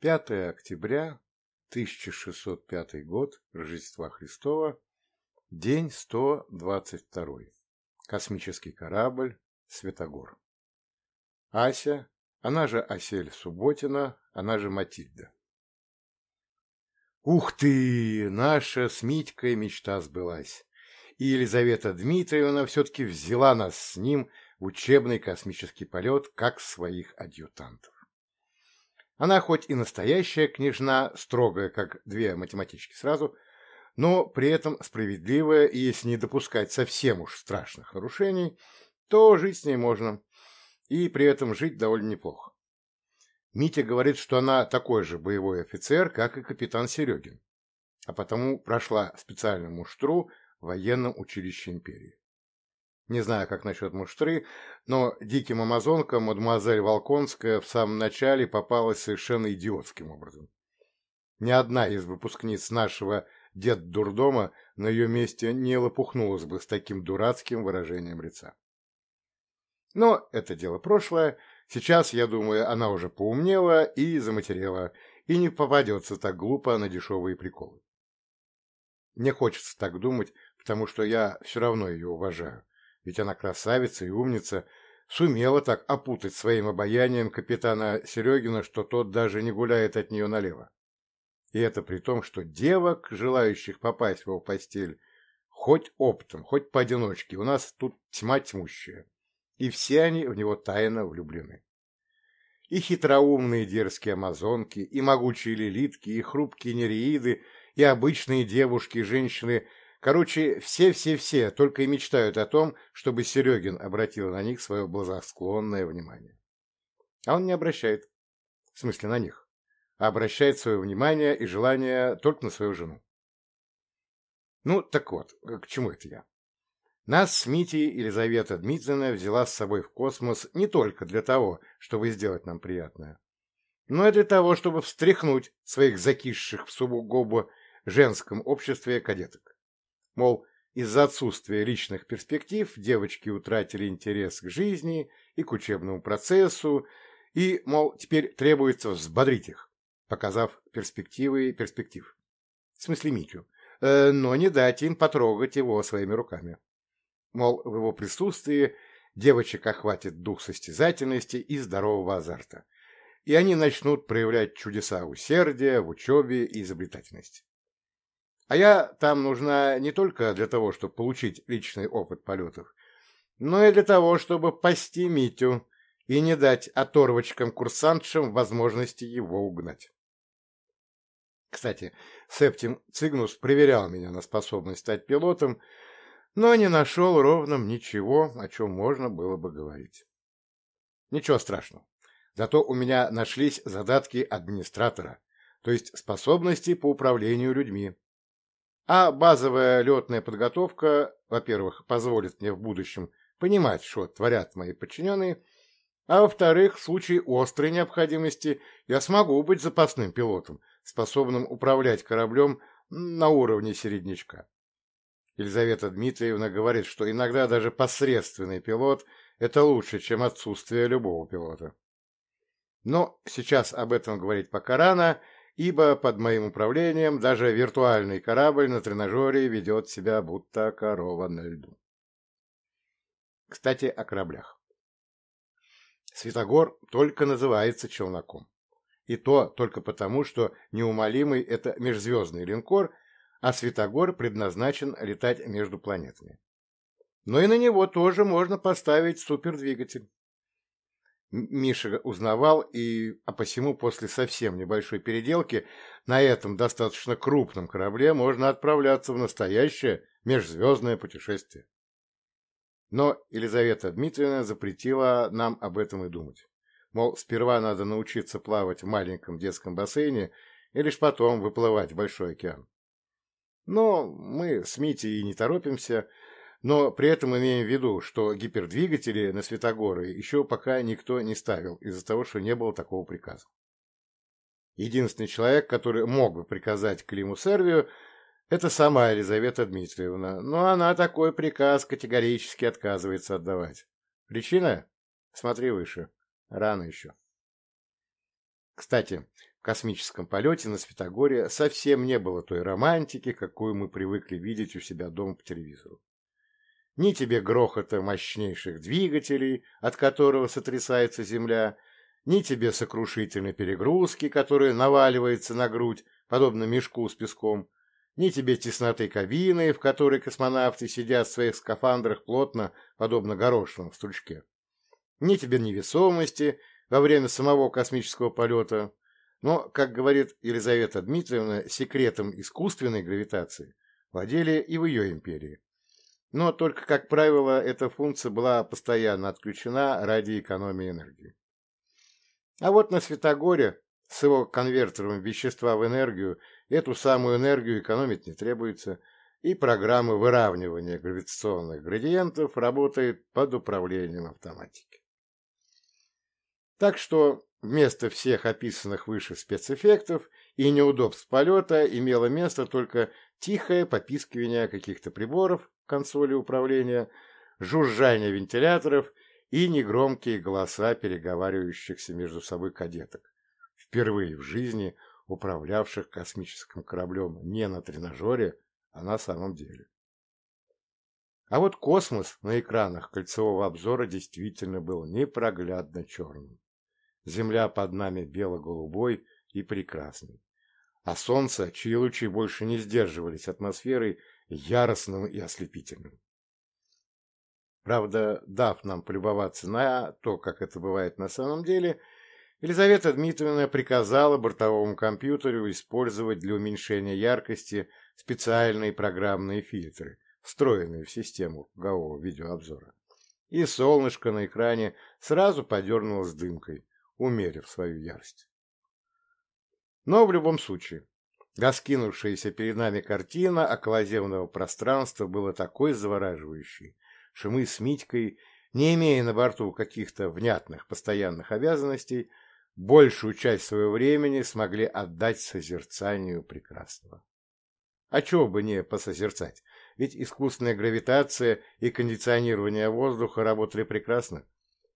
5 октября 1605 год Рождества Христова, день 122. Космический корабль Светогор. Ася, она же Асель Субботина, она же Матильда. Ух ты! Наша с Митькой мечта сбылась. И Елизавета Дмитриевна все-таки взяла нас с ним в учебный космический полет как своих адъютантов. Она хоть и настоящая княжна, строгая, как две математички сразу, но при этом справедливая, и если не допускать совсем уж страшных нарушений, то жить с ней можно, и при этом жить довольно неплохо. Митя говорит, что она такой же боевой офицер, как и капитан Серегин, а потому прошла специальную муштру в военном училище империи. Не знаю, как насчет муштры, но диким амазонкам мадемуазель Волконская в самом начале попалась совершенно идиотским образом. Ни одна из выпускниц нашего дед-дурдома на ее месте не лопухнулась бы с таким дурацким выражением лица. Но это дело прошлое. Сейчас, я думаю, она уже поумнела и заматерела, и не попадется так глупо на дешевые приколы. Мне хочется так думать, потому что я все равно ее уважаю ведь она красавица и умница, сумела так опутать своим обаянием капитана Серегина, что тот даже не гуляет от нее налево. И это при том, что девок, желающих попасть в его постель, хоть оптом, хоть поодиночке, у нас тут тьма тьмущая, и все они в него тайно влюблены. И хитроумные дерзкие амазонки, и могучие лилитки, и хрупкие нереиды, и обычные девушки женщины Короче, все-все-все только и мечтают о том, чтобы Серегин обратил на них свое благосклонное внимание. А он не обращает. В смысле, на них. А обращает свое внимание и желание только на свою жену. Ну, так вот, к чему это я? Нас с Митей Елизавета Дмитриевна взяла с собой в космос не только для того, чтобы сделать нам приятное, но и для того, чтобы встряхнуть своих закисших в сугубо женском обществе кадеток. Мол, из-за отсутствия личных перспектив девочки утратили интерес к жизни и к учебному процессу, и, мол, теперь требуется взбодрить их, показав перспективы перспектив. В смысле Митю. Э, но не дать им потрогать его своими руками. Мол, в его присутствии девочек охватит дух состязательности и здорового азарта, и они начнут проявлять чудеса усердия в учебе и изобретательности. А я там нужна не только для того, чтобы получить личный опыт полетов, но и для того, чтобы пасти Митю и не дать оторвочкам-курсантшам возможности его угнать. Кстати, Септим Цигнус проверял меня на способность стать пилотом, но не нашел ровным ничего, о чем можно было бы говорить. Ничего страшного. Зато у меня нашлись задатки администратора, то есть способности по управлению людьми. А базовая летная подготовка, во-первых, позволит мне в будущем понимать, что творят мои подчиненные, а во-вторых, в случае острой необходимости я смогу быть запасным пилотом, способным управлять кораблем на уровне середнячка. Елизавета Дмитриевна говорит, что иногда даже посредственный пилот – это лучше, чем отсутствие любого пилота. Но сейчас об этом говорить пока рано – ибо под моим управлением даже виртуальный корабль на тренажере ведет себя будто корова на льду. Кстати, о кораблях. Светогор только называется челноком. И то только потому, что неумолимый – это межзвездный линкор, а Светогор предназначен летать между планетами. Но и на него тоже можно поставить супердвигатель. Миша узнавал, и, а посему после совсем небольшой переделки на этом достаточно крупном корабле можно отправляться в настоящее межзвездное путешествие. Но Елизавета Дмитриевна запретила нам об этом и думать. Мол, сперва надо научиться плавать в маленьком детском бассейне и лишь потом выплывать в большой океан. Но мы с Митей и не торопимся, но при этом имеем в виду, что гипердвигатели на Светогоры еще пока никто не ставил из-за того, что не было такого приказа. Единственный человек, который мог бы приказать Климу Сервию, это сама Елизавета Дмитриевна, но она такой приказ категорически отказывается отдавать. Причина? Смотри выше. Рано еще. Кстати, в космическом полете на Светогоре совсем не было той романтики, какую мы привыкли видеть у себя дома по телевизору. Ни тебе грохота мощнейших двигателей, от которого сотрясается Земля, ни тебе сокрушительной перегрузки, которая наваливается на грудь, подобно мешку с песком, ни тебе тесноты кабины, в которой космонавты сидят в своих скафандрах плотно, подобно горошинам в стручке. Ни тебе невесомости во время самого космического полета. Но, как говорит Елизавета Дмитриевна, секретом искусственной гравитации владели и в ее империи. Но только, как правило, эта функция была постоянно отключена ради экономии энергии. А вот на Светогоре с его конвертером вещества в энергию эту самую энергию экономить не требуется, и программа выравнивания гравитационных градиентов работает под управлением автоматики. Так что вместо всех описанных выше спецэффектов и неудобств полета имело место только тихое попискивание каких-то приборов консоли управления, жужжание вентиляторов и негромкие голоса переговаривающихся между собой кадеток, впервые в жизни управлявших космическим кораблем не на тренажере, а на самом деле. А вот космос на экранах кольцевого обзора действительно был непроглядно черным. Земля под нами бело-голубой и прекрасной. А солнце, чьи лучи больше не сдерживались атмосферой, яростным и ослепительным. Правда, дав нам полюбоваться на то, как это бывает на самом деле, Елизавета Дмитриевна приказала бортовому компьютеру использовать для уменьшения яркости специальные программные фильтры, встроенные в систему кругового видеообзора. И солнышко на экране сразу подернулось дымкой, умерив свою ярость. Но в любом случае, раскинувшаяся перед нами картина околоземного пространства была такой завораживающей, что мы с Митькой, не имея на борту каких-то внятных постоянных обязанностей, большую часть своего времени смогли отдать созерцанию прекрасного. А чего бы не посозерцать, ведь искусственная гравитация и кондиционирование воздуха работали прекрасно,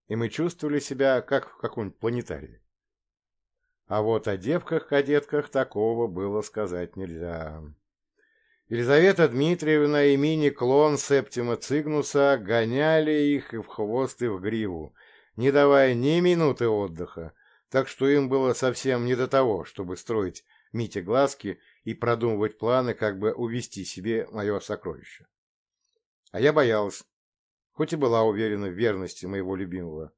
и мы чувствовали себя как в каком-нибудь планетарии. А вот о девках-кадетках такого было сказать нельзя. Елизавета Дмитриевна и мини-клон Септима Цигнуса гоняли их и в хвост, и в гриву, не давая ни минуты отдыха, так что им было совсем не до того, чтобы строить Мите глазки и продумывать планы, как бы увести себе мое сокровище. А я боялась, хоть и была уверена в верности моего любимого.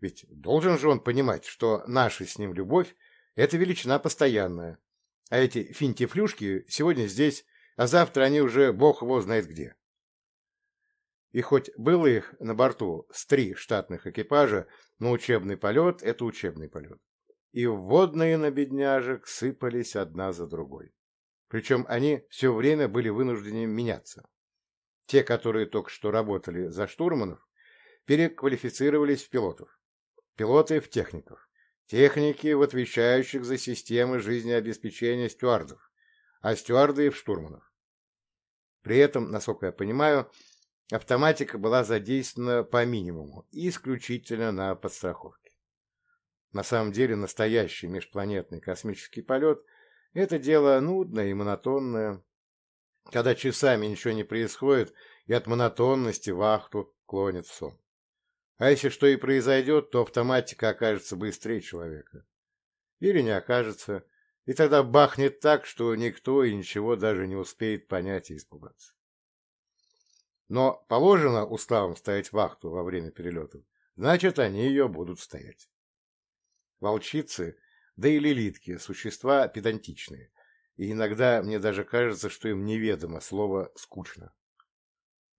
Ведь должен же он понимать, что наша с ним любовь — это величина постоянная, а эти финтифлюшки сегодня здесь, а завтра они уже бог его знает где. И хоть было их на борту с три штатных экипажа, но учебный полет — это учебный полет. И вводные на бедняжек сыпались одна за другой. Причем они все время были вынуждены меняться. Те, которые только что работали за штурманов, переквалифицировались в пилотов. Пилоты в техников. Техники в отвечающих за системы жизнеобеспечения стюардов а стюарды в штурманов. При этом, насколько я понимаю, автоматика была задействована по минимуму исключительно на подстраховке. На самом деле настоящий межпланетный космический полет – это дело нудное и монотонное, когда часами ничего не происходит и от монотонности вахту клонит сон. А если что и произойдет, то автоматика окажется быстрее человека. Или не окажется, и тогда бахнет так, что никто и ничего даже не успеет понять и испугаться. Но положено уставом стоять вахту во время перелетов, значит, они ее будут стоять. Волчицы, да и лилитки – существа педантичные, и иногда мне даже кажется, что им неведомо слово «скучно».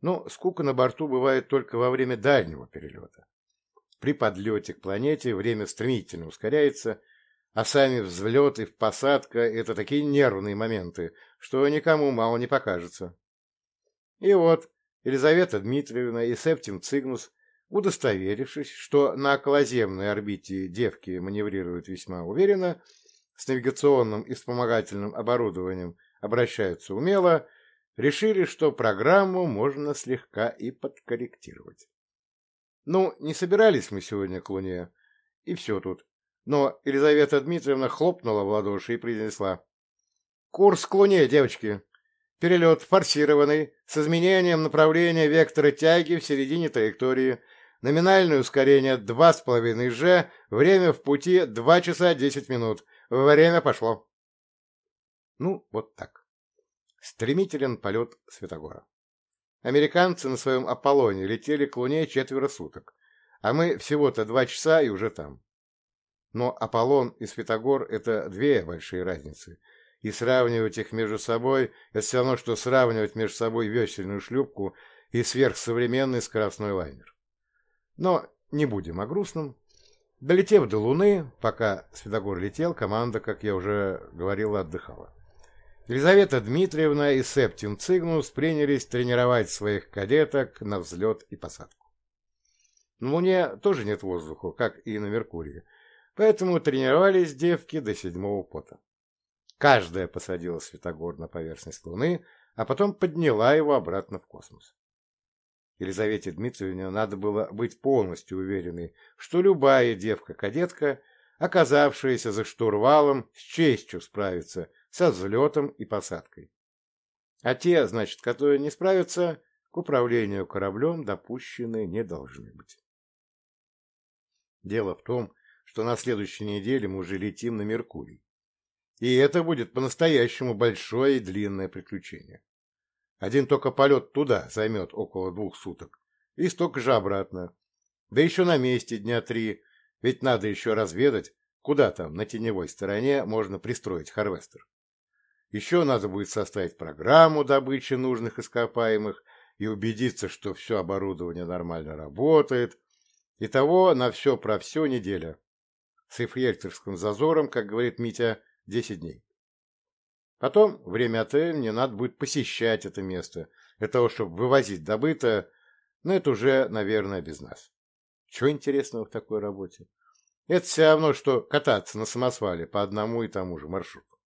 Но скука на борту бывает только во время дальнего перелета. При подлете к планете время стремительно ускоряется, а сами взлеты, посадка — это такие нервные моменты, что никому мало не покажется. И вот Елизавета Дмитриевна и Септим Цигнус, удостоверившись, что на околоземной орбите девки маневрируют весьма уверенно, с навигационным и вспомогательным оборудованием обращаются умело, решили, что программу можно слегка и подкорректировать. Ну, не собирались мы сегодня к Луне, и все тут. Но Елизавета Дмитриевна хлопнула в ладоши и произнесла. «Курс к Луне, девочки. Перелет форсированный, с изменением направления вектора тяги в середине траектории. Номинальное ускорение 2,5 g, время в пути 2 часа 10 минут. Время пошло». Ну, вот так. Стремителен полет Светогора. Американцы на своем Аполлоне летели к Луне четверо суток, а мы всего-то два часа и уже там. Но Аполлон и Светогор — это две большие разницы, и сравнивать их между собой — это все равно, что сравнивать между собой весельную шлюпку и сверхсовременный скоростной лайнер. Но не будем о грустном. Долетев до Луны, пока Светогор летел, команда, как я уже говорил, отдыхала. Елизавета Дмитриевна и Септим Цигнус принялись тренировать своих кадеток на взлет и посадку. На Луне тоже нет воздуха, как и на Меркурии, поэтому тренировались девки до седьмого пота. Каждая посадила Светогор на поверхность Луны, а потом подняла его обратно в космос. Елизавете Дмитриевне надо было быть полностью уверенной, что любая девка-кадетка, оказавшаяся за штурвалом, с честью справится со взлетом и посадкой. А те, значит, которые не справятся, к управлению кораблем допущены не должны быть. Дело в том, что на следующей неделе мы уже летим на Меркурий. И это будет по-настоящему большое и длинное приключение. Один только полет туда займет около двух суток, и столько же обратно. Да еще на месте дня три, ведь надо еще разведать, куда там на теневой стороне можно пристроить Харвестер. Еще надо будет составить программу добычи нужных ископаемых и убедиться, что все оборудование нормально работает. Итого на все про все неделя. С эфиртерским зазором, как говорит Митя, 10 дней. Потом время от времени надо будет посещать это место, для того, чтобы вывозить добытое, но это уже, наверное, без нас. Чего интересного в такой работе? Это все равно, что кататься на самосвале по одному и тому же маршруту.